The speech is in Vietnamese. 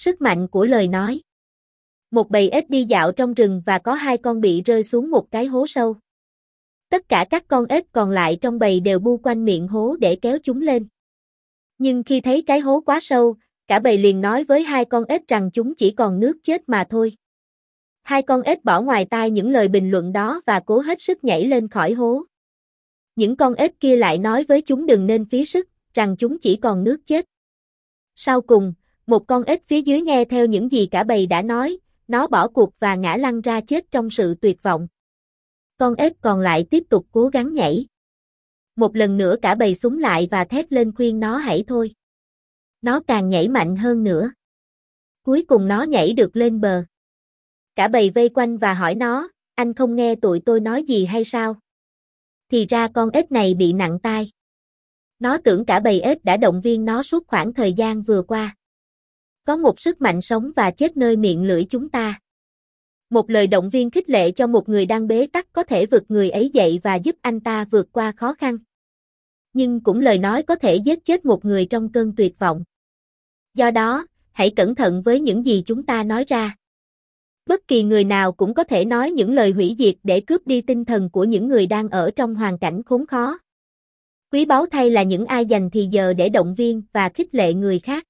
Sức mạnh của lời nói. Một bầy ếch đi dạo trong rừng và có hai con bị rơi xuống một cái hố sâu. Tất cả các con ếch còn lại trong bầy đều bu quanh miệng hố để kéo chúng lên. Nhưng khi thấy cái hố quá sâu, cả bầy liền nói với hai con ếch rằng chúng chỉ còn nước chết mà thôi. Hai con ếch bỏ ngoài tai những lời bình luận đó và cố hết sức nhảy lên khỏi hố. Những con ếch kia lại nói với chúng đừng nên phí sức, rằng chúng chỉ còn nước chết. Sau cùng, một con ếch phía dưới nghe theo những gì cả bầy đã nói, nó bỏ cuộc và ngã lăn ra chết trong sự tuyệt vọng. Con ếch còn lại tiếp tục cố gắng nhảy. Một lần nữa cả bầy súng lại và thét lên khuyên nó hãy thôi. Nó càng nhảy mạnh hơn nữa. Cuối cùng nó nhảy được lên bờ. Cả bầy vây quanh và hỏi nó, anh không nghe tụi tôi nói gì hay sao? Thì ra con ếch này bị nặng tai. Nó tưởng cả bầy ếch đã động viên nó suốt khoảng thời gian vừa qua. Có một sức mạnh sống và chết nơi miệng lưỡi chúng ta. Một lời động viên khích lệ cho một người đang bế tắc có thể vượt người ấy dậy và giúp anh ta vượt qua khó khăn. Nhưng cũng lời nói có thể giết chết một người trong cơn tuyệt vọng. Do đó, hãy cẩn thận với những gì chúng ta nói ra. Bất kỳ người nào cũng có thể nói những lời hủy diệt để cướp đi tinh thần của những người đang ở trong hoàn cảnh khốn khó. Quý báu thay là những ai dành thì giờ để động viên và khích lệ người khác.